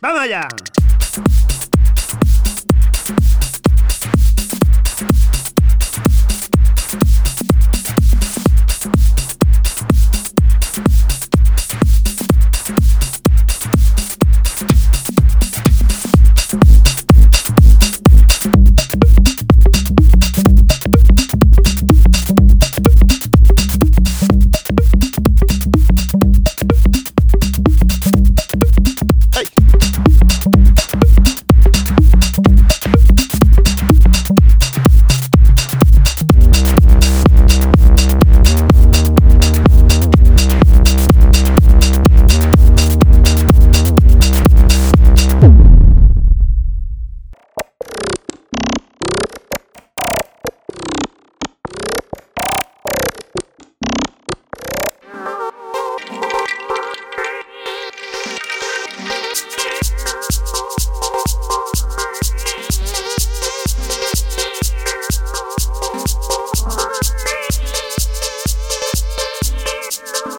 ¡Vamos allá!